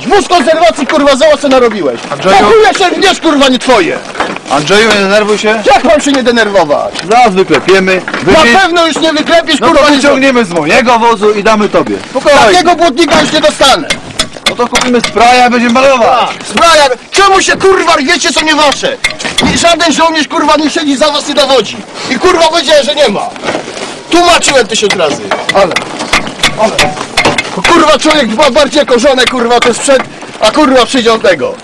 Wóz konserwacji kurwa za co narobiłeś. Andrzeju? Pokuje się wiesz kurwa nie twoje. Andrzeju, nie denerwuj się. Jak mam się nie denerwować? Zaraz wyklepiemy. Na Wymień... pewno już nie wyklepiesz No kurwa to nie wyciągniemy z mojego wozu i damy tobie. Spokojnie. Takiego błotnika już nie dostanę. No to kupimy spraya, będziemy malować. Zbraja, czemu się kurwa wiecie co nie wasze? I żaden żołnierz kurwa nie siedzi za was i dowodzi. I kurwa powiedział, że nie ma. Tłumaczyłem tysiąc razy. Ale, ale. Kurwa człowiek dba bardziej jako żonę kurwa ten sprzęt, a kurwa przyjdzie od tego.